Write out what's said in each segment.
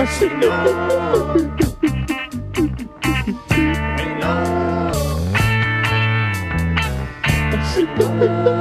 I said, no. I said, no.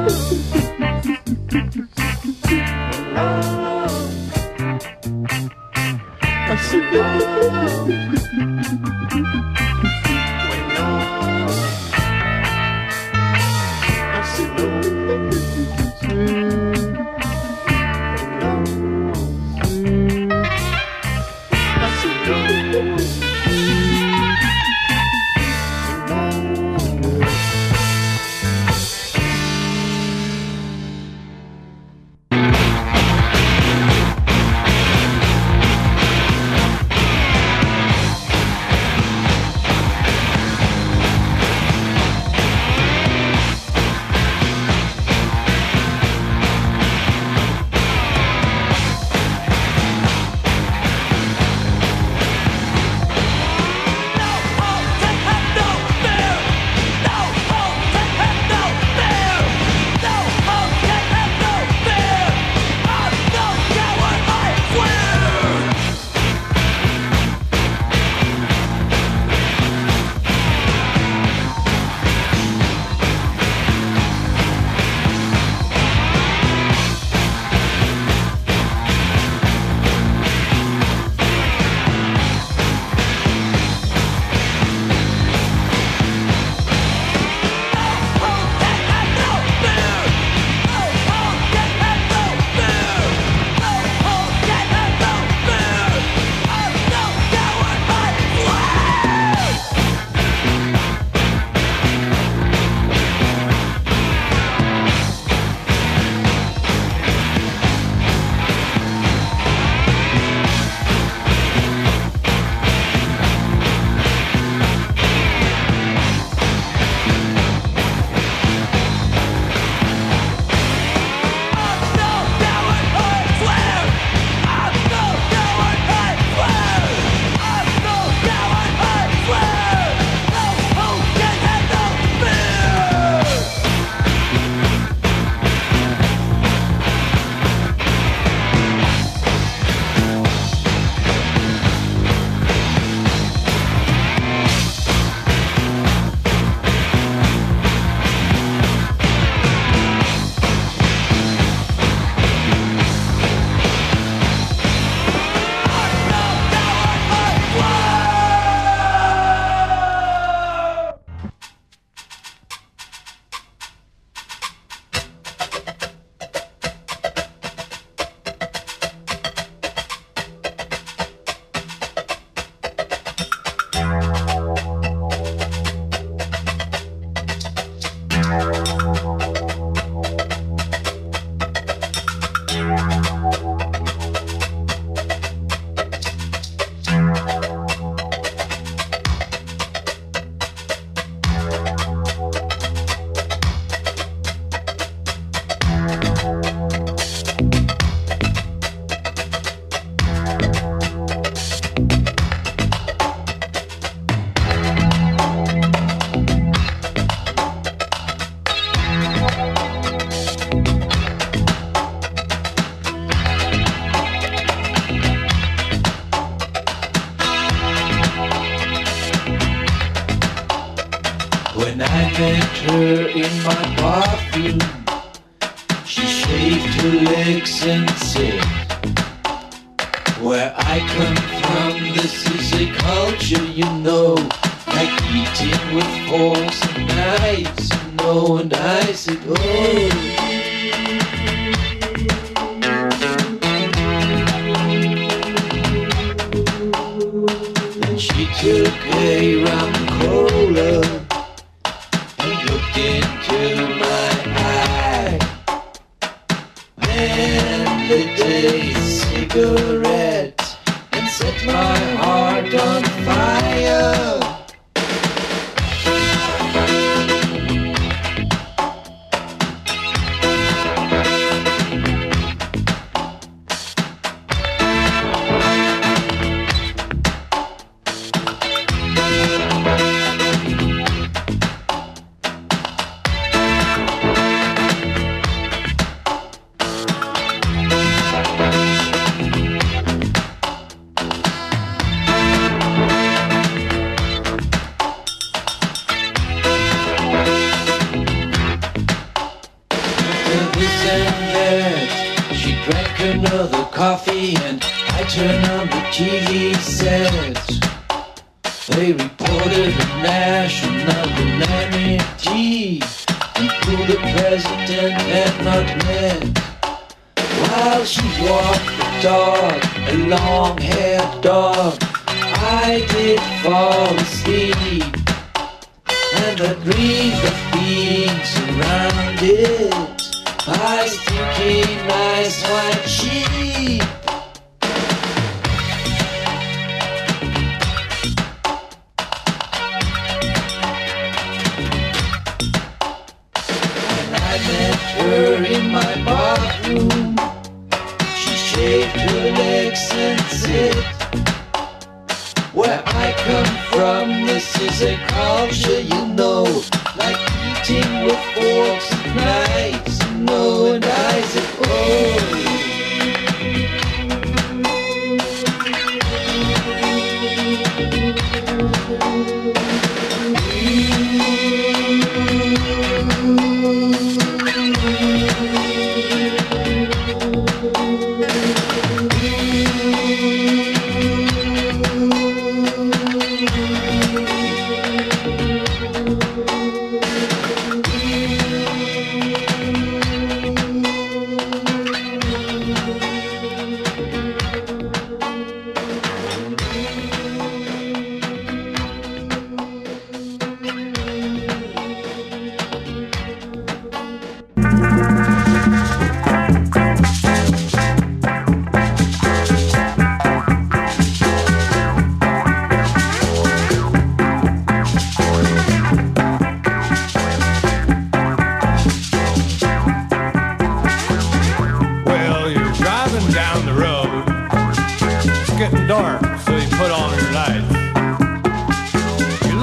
Cigarette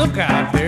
look out there,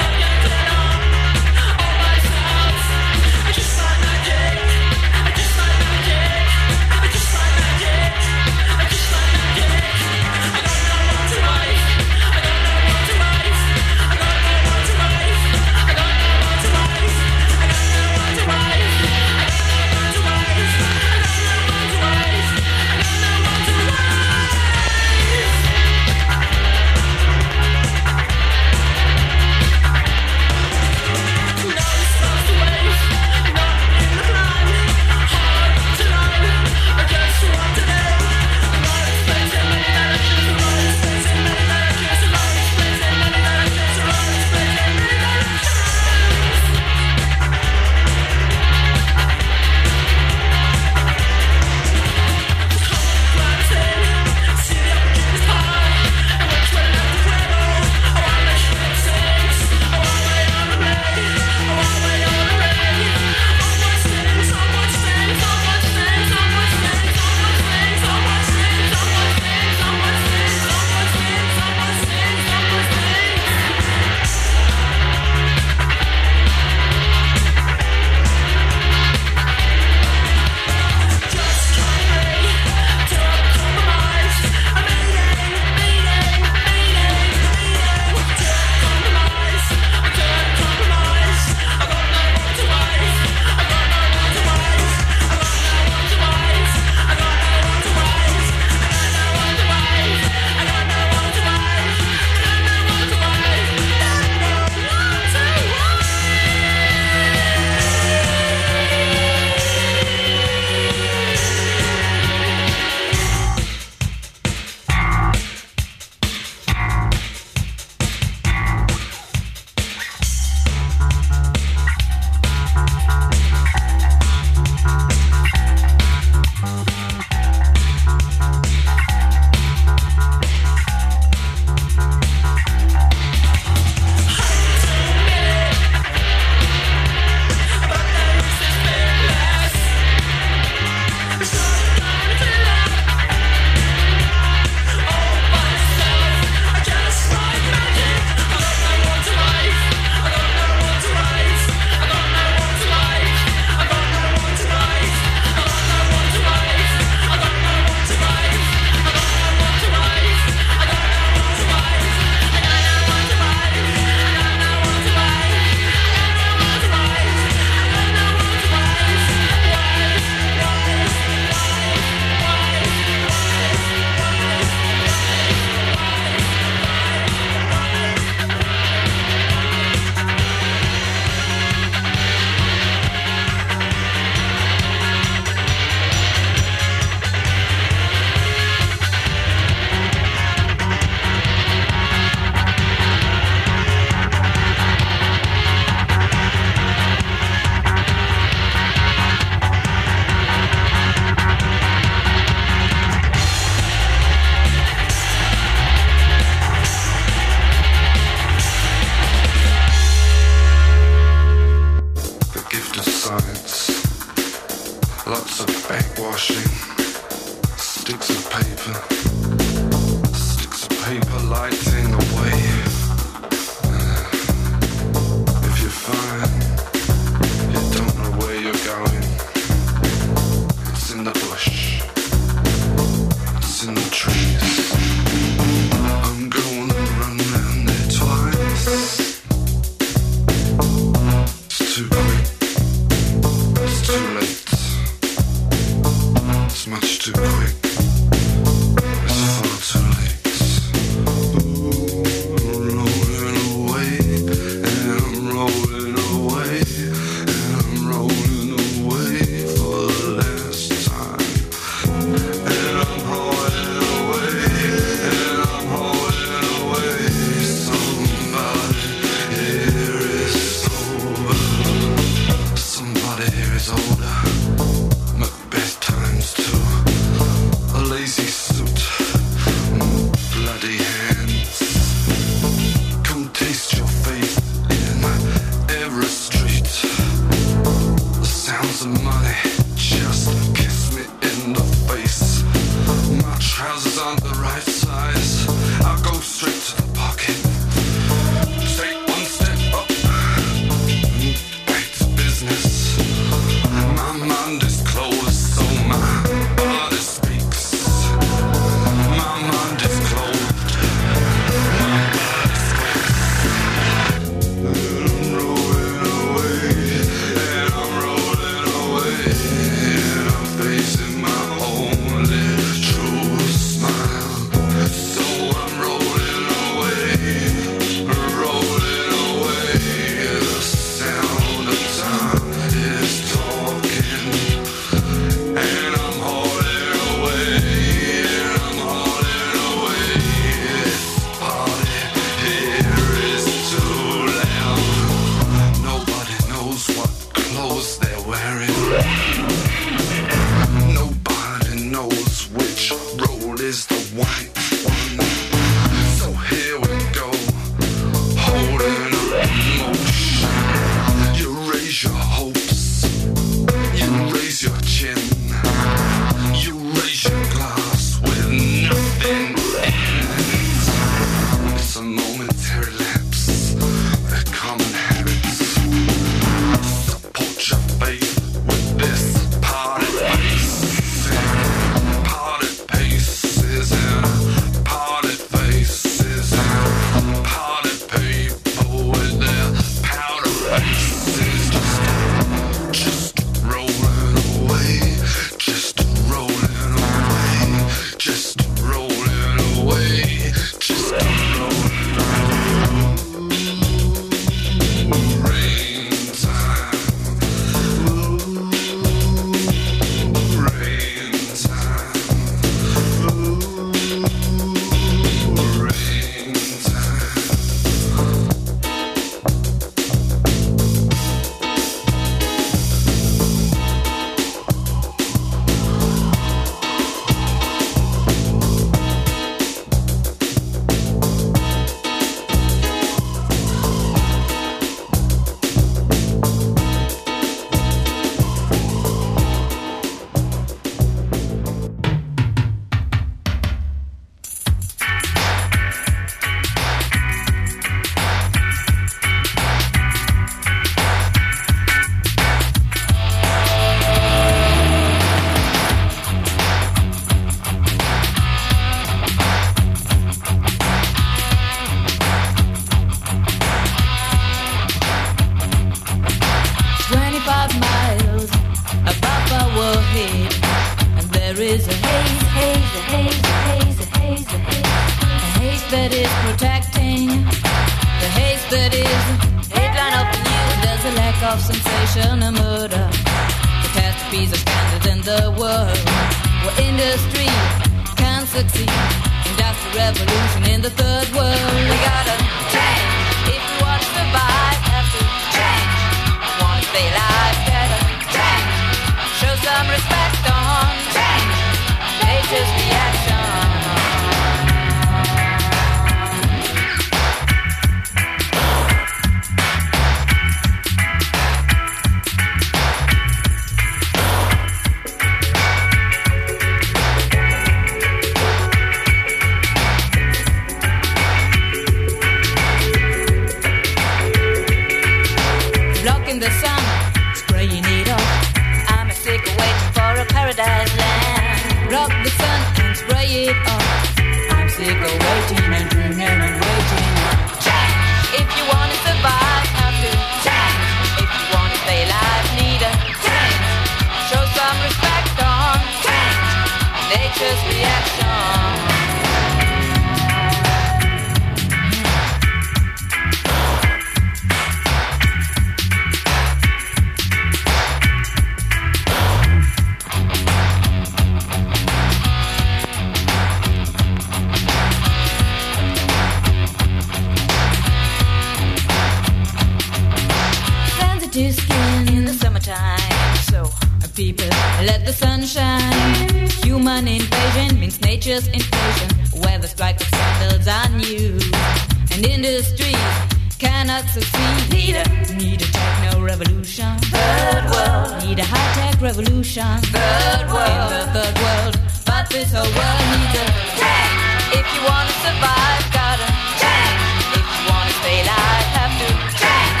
cannot succeed. Need a, need a techno revolution. Third world. Need a high tech revolution. Third world. In the third world. But this whole world needs a change. If you wanna survive, gotta change. If you wanna stay alive, have to change.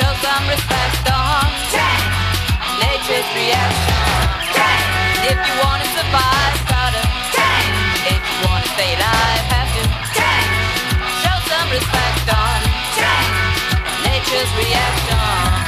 Show some respect on change. Nature's reaction. Change. If you wanna survive, Nature's reaction. Uh.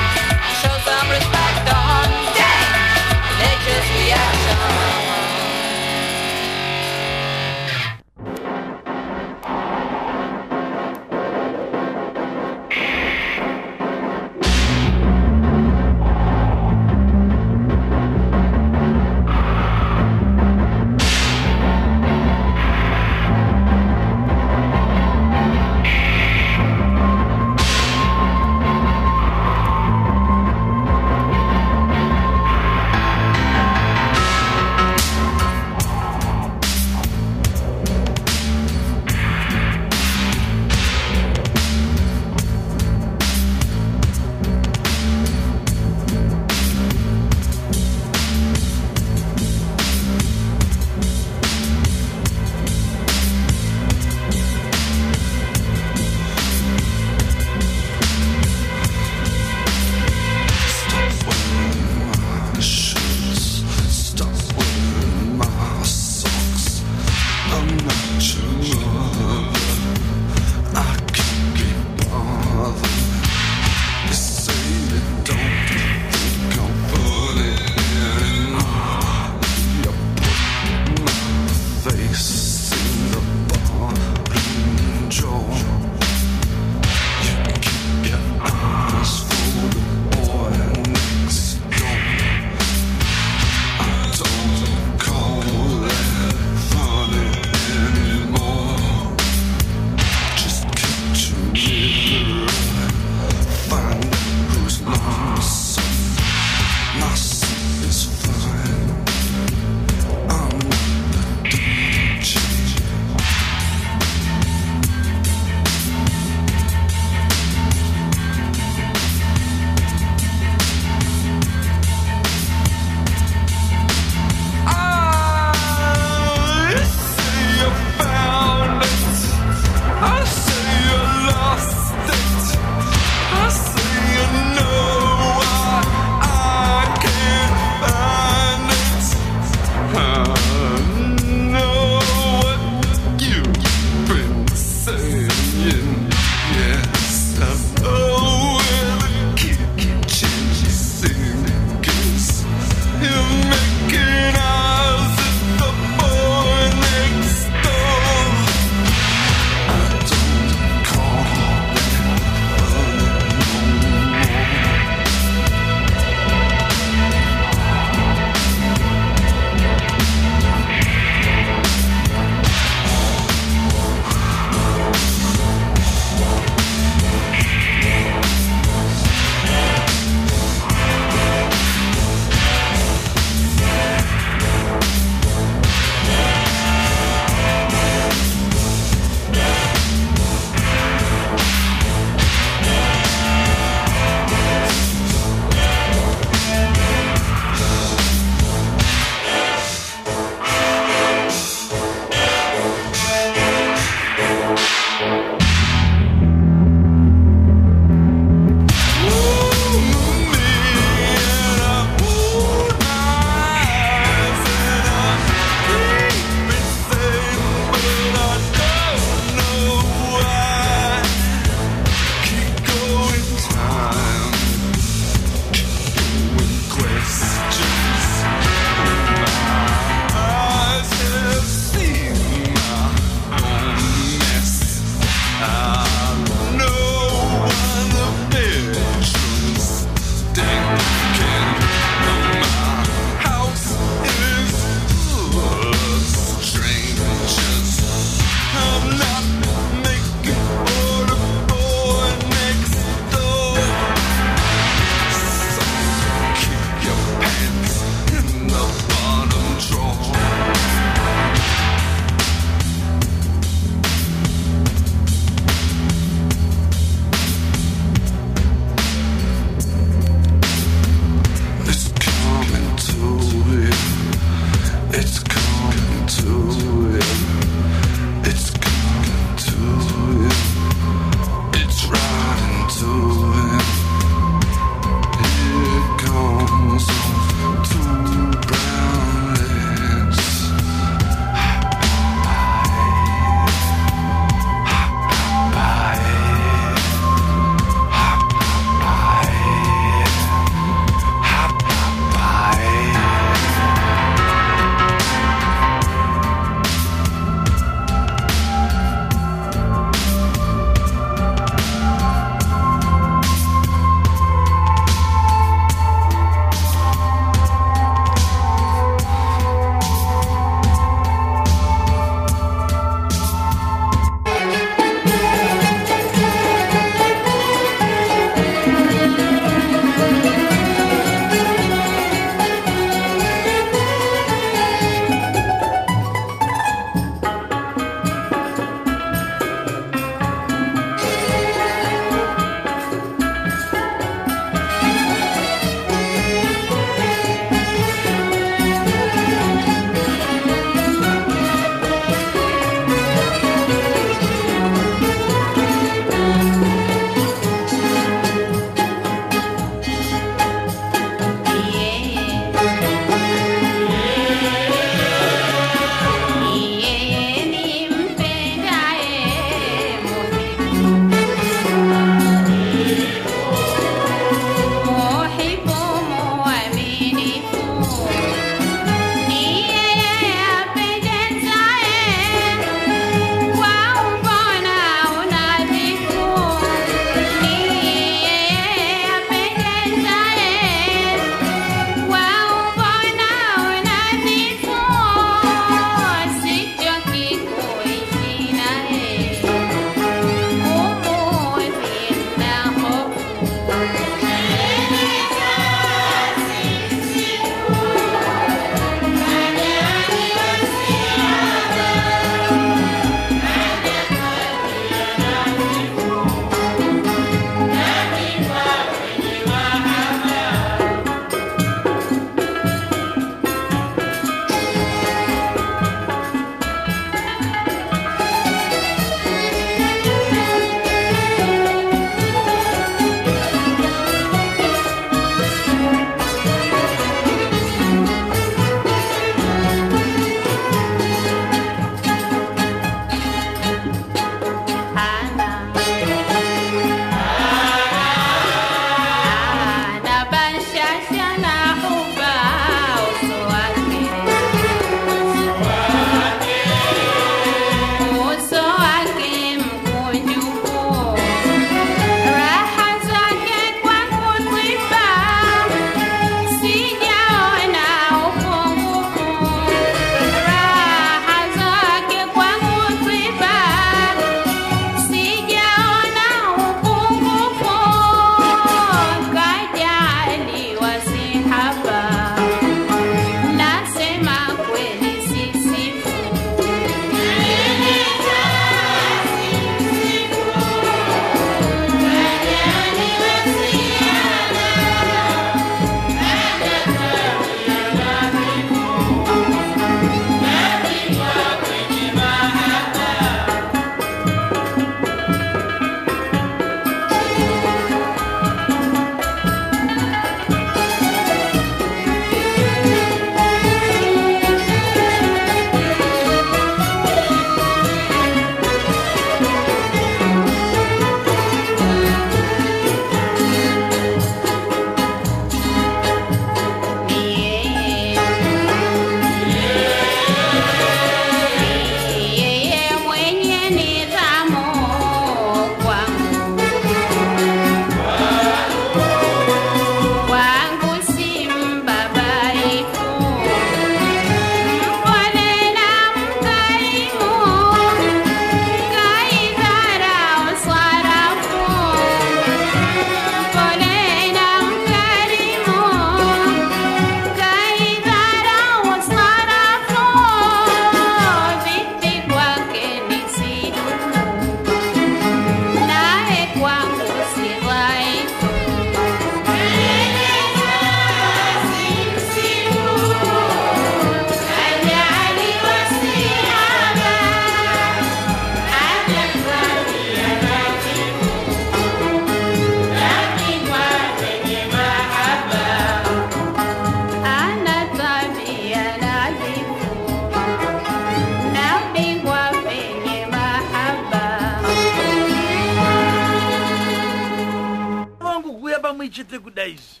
zvamunoda izvi.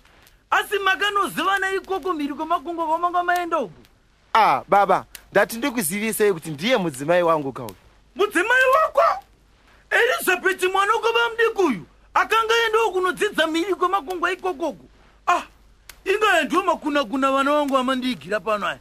Asi makanozivana ikoko mhiri kwemakungo kwamanga maenda uku? Ah baba ndati ndikuzivisei kuti ndiye mudzimai wangu kauyu mudzimai wako? Elizabheti mwana kwava mudiki uyu akanga endawo kunodzidza mhiri kwemakungwa ikokoko. Ah ingaendiwo makunakuna vana vangu vamandiigira pano aya.